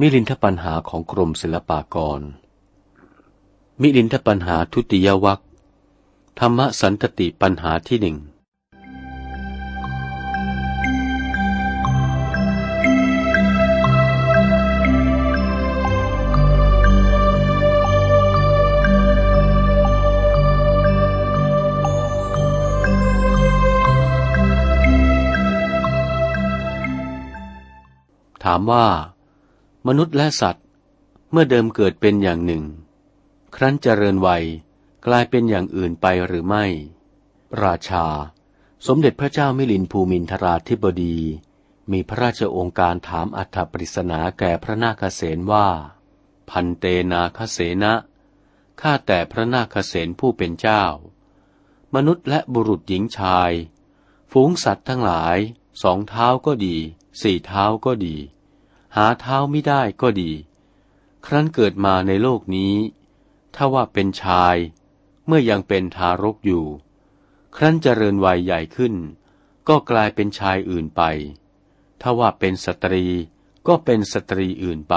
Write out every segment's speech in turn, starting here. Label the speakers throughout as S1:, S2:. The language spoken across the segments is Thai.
S1: มิลินทปัญหาของกรมศิลปากร มิลินทปัญหาทุติยวัคธรรมสันตติปัญหาที่หนึ่งถามว่า มนุษย์และสัตว์ เมื่อเดิมเกิดเป็นอย่างหนึ่ง ครั้นเจริญวัยกลายเป็นอย่างอื่นไปหรือไม่ ราชา สมเด็จพระเจ้ามิลินภูมินทราธิบดี มีพระราชองค์การถามอัฐปริศนาแก่พระนาคเษนว่า พันเตนาคเสนะข้าแต่พระนาคเษนผู้เป็นเจ้า มนุษย์และบุรุษหญิงชาย ฝูงสัตว์ทั้งหลาย สองเท้าก็ดี สี่เท้าก็ดี หาเท้าไม่ได้ก็ดี ครั้นเกิดมาในโลกนี้ ถ้าว่าเป็นชาย เมื่อยังเป็นทารกอยู่ ครั้นเจริญวัยใหญ่ขึ้น ก็กลายเป็นชายอื่นไป ถ้าว่าเป็นสตรีก็เป็นสตรีอื่นไป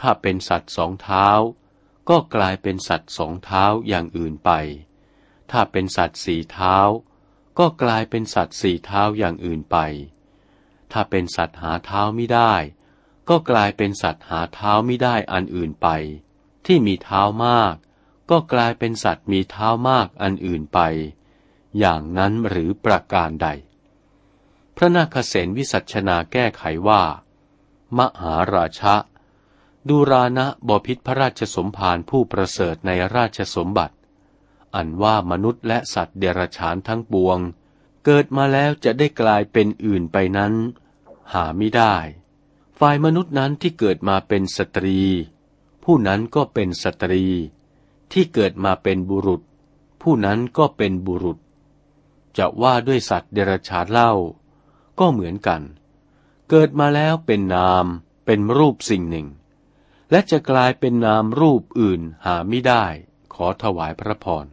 S1: ถ้าเป็นสัตว์สองเท้า ก็กลายเป็นสัตว์สองเท้าอย่างอื่นไป ถ้าเป็นสัตว์สี่เท้า ก็กลายเป็นสัตว์สี่เท้าอย่างอื่นไป ถ้าเป็นสัตว์หาเท้าไม่ได้ ก็กลายเป็นสัตว์หาเท้าไม่ได้อันอื่นไป ที่มีเท้ามาก ก็กลายเป็นสัตว์มีเท้ามากอันอื่นไป อย่างนั้นหรือประการใด พระนาคเษนวิสัชนาแก้ไขว่า มหาราชะดูรานะบพิษพระราชสมภารผู้ประเสริฐในราชสมบัติ อันว่ามนุษย์และสัตว์เดรัจฉานทั้งปวง เกิดมาแล้วจะได้กลายเป็นอื่นไปนั้น หาไม่ได้ ฝ่ายมนุษย์นั้นที่เกิดมาเป็นสตรี ผู้นั้นก็เป็นสตรี ที่เกิดมาเป็นบุรุษ ผู้นั้นก็เป็นบุรุษ จะว่าด้วยสัตว์เดรัจฉานเล่า ก็เหมือนกัน เกิดมาแล้วเป็นนาม เป็นรูปสิ่งหนึ่ง และจะกลายเป็นนามรูปอื่นหาไม่ได้ ขอถวายพระพร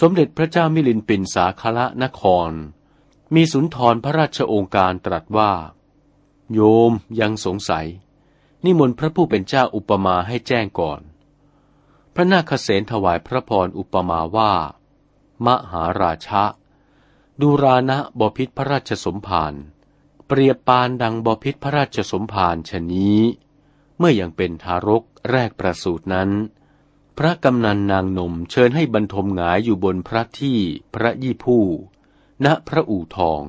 S1: สมเด็จพระเจ้ามิลินปินสาคละนคร มีสุนทรพระราชโองการตรัสว่า โยมยังสงสัย นิมนต์พระผู้เป็นเจ้าอุปมาให้แจ้งก่อน พระนาคเษนถวายพระพรอุปมาว่า มหาราชะดูรานะบพิษพระราชสมภารเปรียบปานดังบพิษพระราชสมภารชนี้ เมื่ออยังเป็นทารกแรกประสูตินั้น พระกำนันนางนมเชิญให้บรรทมหงายอยู่บนพระที่พระยี่ผู้ ณพระอู่ทอง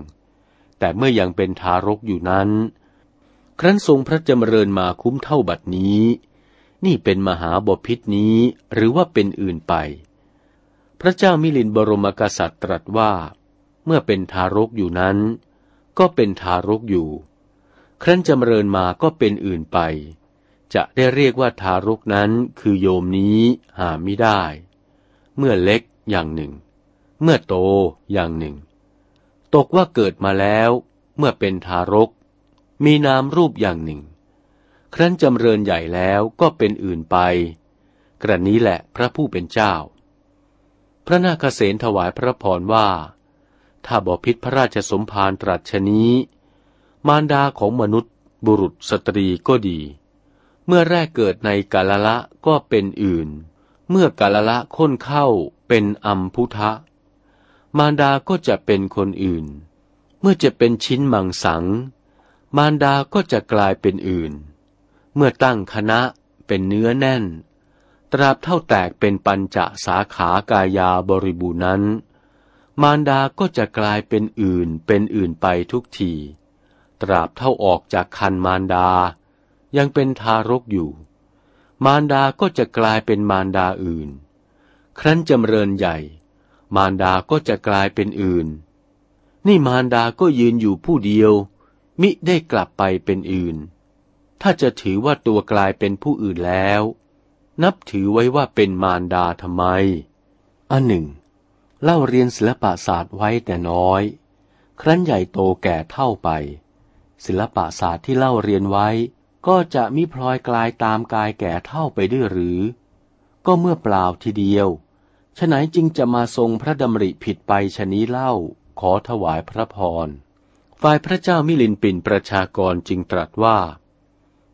S1: แต่เมื่ออยังเป็นทารกอยู่นั้น ครั้นทรงพระจำเริญมาคุ้มเท่าบัดนี้ นี่เป็นมหาบพิษนี้หรือว่าเป็นอื่นไป พระเจ้ามิลินบรมกษัตริย์ตรัสว่า เมื่อเป็นทารกอยู่นั้น ก็เป็นทารกอยู่ ครั้นจำเริญมาก็เป็นอื่นไป จะได้เรียกว่าทารกนั้นคือโยมนี้หาไม่ได้ เมื่อเล็กอย่างหนึ่ง เมื่อโตอย่างหนึ่ง ตกว่าเกิดมาแล้ว เมื่อเป็นทารก มีนามรูปอย่างหนึ่ง ครั้นจำเริญใหญ่แล้วก็เป็นอื่นไป กระนี้แหละพระผู้เป็นเจ้า พระนาคเษนถวายพระพรว่า ถ้าบอพิษพระราชสมภารตรัสชนี้ มารดาของมนุษย์ บุรุษสตรีก็ดี เมื่อแรกเกิดในกาลละก็เป็นอื่น เมื่อกาลละค้นเข้าเป็นอัมพุทะ มารดาก็จะเป็นคนอื่น เมื่อจะเป็นชิ้นมังสัง มารดาก็จะกลายเป็นอื่น เมื่อตั้งคณะเป็นเนื้อแน่น ตราบเท่าแตกเป็นปัญจสาขากายาบริบูนั้น มารดาก็จะกลายเป็นอื่นเป็นอื่นไปทุกที ตราบเท่าออกจากคันมารดา ยังเป็นทารกอยู่ มารดาก็จะกลายเป็นมารดาอื่น ครั้นจำเริญใหญ่ มารดาก็จะกลายเป็นอื่น นี่มารดาก็ยืนอยู่ผู้เดียว มิได้กลับไปเป็นอื่น ถ้าจะถือว่าตัวกลายเป็นผู้อื่นแล้ว นับถือไว้ว่าเป็นมารดาทำไม อันหนึ่ง เล่าเรียนศิลปศาสตร์ไว้แต่น้อย ครั้นใหญ่โตแก่เท่าไป ศิลปศาสตร์ที่เล่าเรียนไว้ ก็จะมิพลอยกลายตามกายแก่เท่าไปด้วยหรือ ก็เมื่อเปล่าทีเดียวฉไหนจึงจะมาทรงพระดำริผิดไปชนี้เล่าขอถวายพระพร ฝ่ายพระเจ้ามิลินปินประชากรจึงตรัสว่า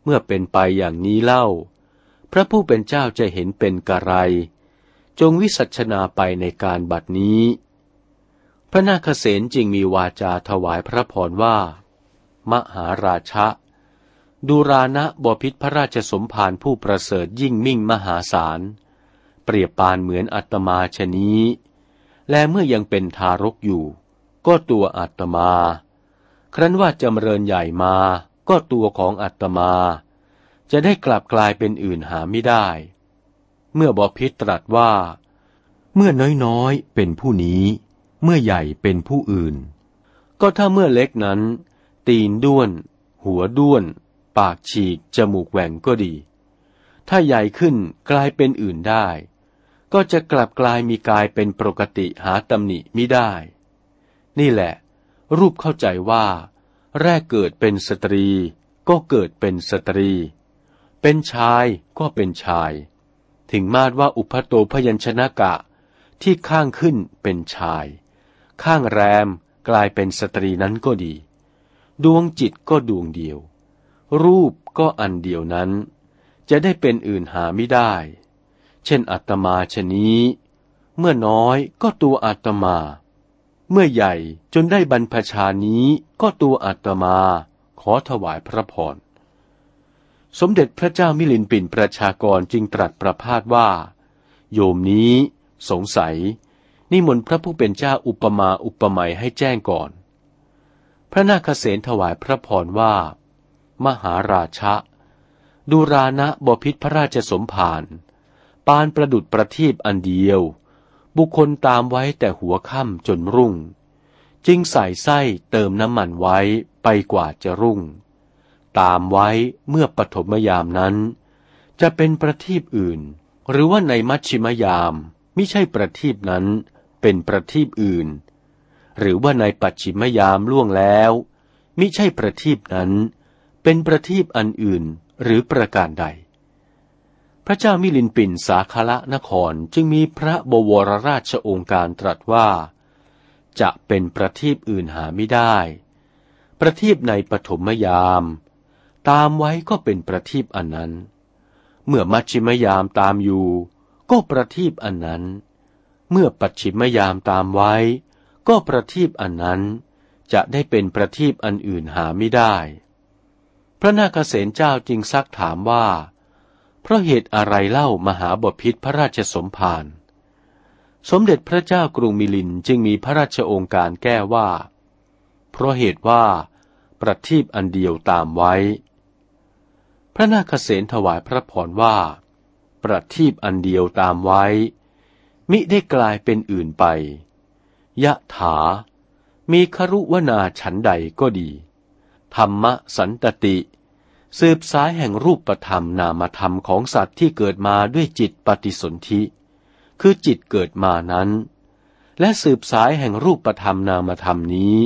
S1: เมื่อเป็นไปอย่างนี้เล่า พระผู้เป็นเจ้าจะเห็นเป็นกระไร จงวิสัชนาไปในการบัดนี้ พระนาคเษนจึงมีวาจาถวายพระพรว่า มหาราชะดูรานะบพิษพระราชสมภารผู้ประเสริฐยิ่งมิ่งมหาศาล เปรียบปานเหมือนอัตมาชนี้ และเมื่อยังเป็นทารกอยู่ ก็ตัวอัตมา ครั้นว่าจำเริญใหญ่มาก็ตัวของอัตมา จะได้กลับกลายเป็นอื่นหาไม่ได้ เมื่อบอพิษตรัสว่า เมื่อน้อยๆเป็นผู้นี้ เมื่อใหญ่เป็นผู้อื่น ก็ถ้าเมื่อเล็กนั้น ตีนด้วน หัวด้วน ปากฉีก จมูกแหว่งก็ดี ถ้าใหญ่ขึ้นกลายเป็นอื่นได้ ก็จะกลับกลายมีกายเป็นปกติหาตำหนิมิได้ นี่แหละ รูปเข้าใจว่า แรกเกิดเป็นสตรี ก็เกิดเป็นสตรี เป็นชายก็เป็นชาย ถึงมาตรว่าอุภโตพยัญชนกะ ที่ข้างขึ้นเป็นชาย ข้างแรมกลายเป็นสตรีนั้นก็ดี ดวงจิตก็ดวงเดียว รูปก็อันเดียวนั้น จะได้เป็นอื่นหาไม่ได้ เช่นอัตมาชนี้ เมื่อน้อยก็ตัวอัตมา เมื่อใหญ่จนได้บรรพชานี้ก็ตัวอัตมาขอถวายพระพร สมเด็จพระเจ้ามิลินปินประชากรจึงตรัสประพาสว่า โยมนี้สงสัย นิมนต์พระผู้เป็นเจ้าอุปมาอุปไมยให้แจ้งก่อน พระนาคเษนถวายพระพรว่า มหาราชะ ดูรานะบพิษพระราชสมภารปานประดุดประทีปอันเดียว บุคคลตามไว้แต่หัวค่ำจนรุ่ง จึงใส่ไส้เติมน้ำมันไว้ไปกว่าจะรุ่ง ตามไว้เมื่อปฐมยามนั้น จะเป็นประทีปอื่น หรือว่าในมัชชิมยามไม่ใช่ประทีปนั้น เป็นประทีปอื่น หรือว่าในปัจฉิมยามล่วงแล้วมิใช่ประทีปนั้น เป็นประทีปอันอื่นหรือประการใด พระเจ้ามิลินปินสาคละนครจึงมีพระบวรราชองค์การตรัสว่า จะเป็นประทีปอื่นหาไม่ได้ ประทีปในปฐมยาม ตามไว้ก็เป็นประทีปอันนั้น เมื่อมัชชิมยามตามอยู่ ก็ประทีปอันนั้น เมื่อปัจฉิมยามตามไว้ ก็ประทีปอันนั้น จะได้เป็นประทีปอันอื่นหาไม่ได้ พระนาคเษนเจ้าจึงซักถามว่า เพราะเหตุอะไรเล่ามหาบพิษพระราชสมภารสมเด็จพระเจ้ากรุงมิลินจึงมีพระราชองค์การแก้ว่า เพราะเหตุว่า ประทีปอันเดียวตามไว้ พระนาคเษนถวายพระพรว่า ประทีปอันเดียวตามไว้ มิได้กลายเป็นอื่นไป ยะถา มีครุวนาฉันใดก็ดี ธรรมสันตติ สืบสายแห่งรูปธรรมนามธรรมของสัตว์ที่เกิดมาด้วยจิตปฏิสนธิ คือจิตเกิดมานั้น และสืบสายแห่งรูปธรรมนามธรรมนี้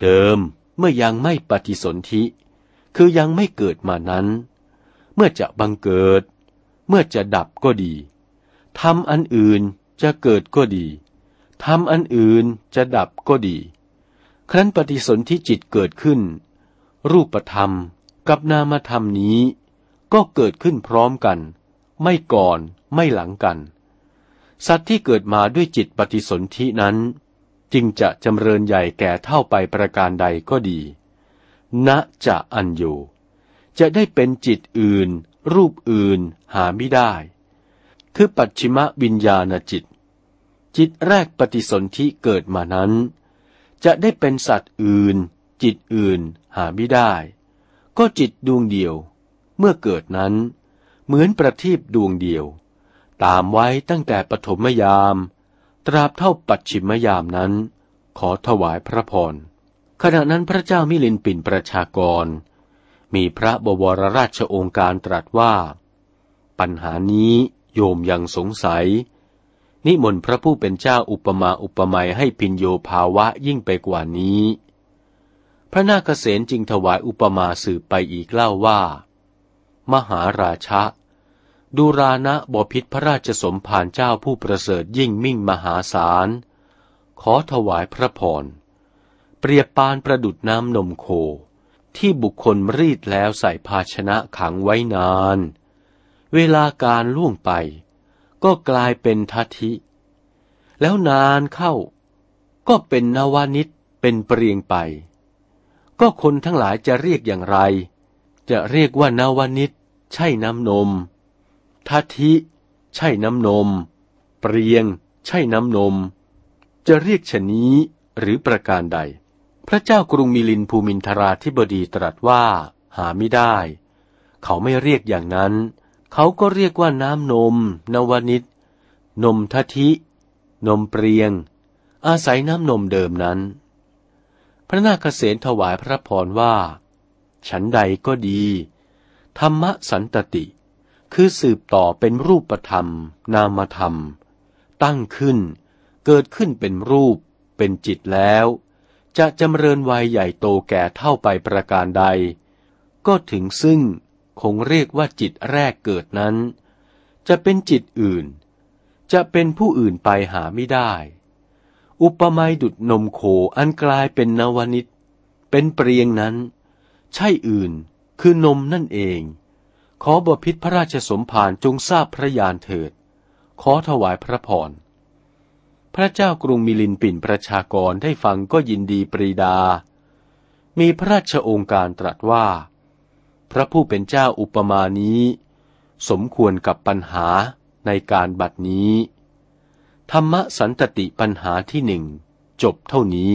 S1: เดิมเมื่อยังไม่ปฏิสนธิ คือยังไม่เกิดมานั้น เมื่อจะบังเกิด เมื่อจะดับก็ดีทำอันอื่นจะเกิดก็ดีทำอันอื่นจะดับก็ดี ครั้นปฏิสนธิจิตเกิดขึ้น รูปธรรม กับนามธรรมนี้ ก็เกิดขึ้นพร้อมกัน ไม่ก่อนไม่หลังกัน สัตว์ที่เกิดมาด้วยจิตปฏิสนธินั้น จึงจะจำเริญใหญ่แก่เท่าไปประการใดก็ดีณจะอันโยจะได้เป็นจิตอื่น รูปอื่นหาไม่ได้ คือปัจฉิมวิญญาณจิต จิตแรกปฏิสนธิเกิดมานั้น จะได้เป็นสัตว์อื่น จิตอื่นหาไม่ได้ ก็จิตดวงเดียว เมื่อเกิดนั้น เหมือนประทีปดวงเดียว ตามไว้ตั้งแต่ปฐมยาม ตราบเท่าปัจฉิมยามนั้น ขอถวายพระพรขณะนั้นพระเจ้ามิลินปินประชากร มีพระบวรราชองค์การตรัสว่า ปัญหานี้โยมยังสงสัย นิมนต์พระผู้เป็นเจ้าอุปมาอุปไมยให้พินโยภาวะยิ่งไปกว่านี้ พระนาคเษนจึงถวายอุปมาสืบไปอีกเล่าว่า มหาราชะดูรานะบพิษพระราชสมภารเจ้าผู้ประเสริฐยิ่งมิ่งมหาศาล ขอถวายพระพร เปรียบปานประดุดน้ำนมโค ที่บุคคลรีดแล้วใส่ภาชนะขังไว้นาน เวลาการล่วงไป ก็กลายเป็นทัทิแล้วนานเข้า ก็เป็นนวานิชเป็นเปรียงไป ก็คนทั้งหลายจะเรียกอย่างไร จะเรียกว่านาวานิชใช่น้ำนมทัทิ ใช่น้ำนม เปรียง ใช่น้ำนม จะเรียกชนี้หรือประการใด พระเจ้ากรุงมิลินภูมินทราธิบดีตรัสว่า หาไม่ได้ เขาไม่เรียกอย่างนั้น เขาก็เรียกว่าน้ำนม นวนิชนมทัทิ นมเปรียง อาศัยน้ำนมเดิมนั้น พระนาคเษนถวายพระพรว่า ฉันใดก็ดี ธรรมสันตติ คือสืบต่อเป็นรูปธรรม นามธรรม ตั้งขึ้น เกิดขึ้นเป็นรูป เป็นจิตแล้ว จะจำเริญวัยใหญ่โตแก่เท่าไปประการใด ก็ถึงซึ่งคงเรียกว่าจิตแรกเกิดนั้น จะเป็นจิตอื่น จะเป็นผู้อื่นไปหาไม่ได้ อุปมาดุดนมโคอันกลายเป็นนวนิชเป็นเปรียงนั้น ใช่อื่นคือนมนั่นเอง ขอบพิษพระราชสมภารจงทราบพระยานเถิด ขอถวายพระพร พระเจ้ากรุงมิลินปินประชากรได้ฟังก็ยินดีปรีดา มีพระราชองค์การตรัสว่า พระผู้เป็นเจ้าอุปมานี้ สมควรกับปัญหาในการบัดนี้ ธรรมสันตติปัญหาที่หนึ่งจบเท่านี้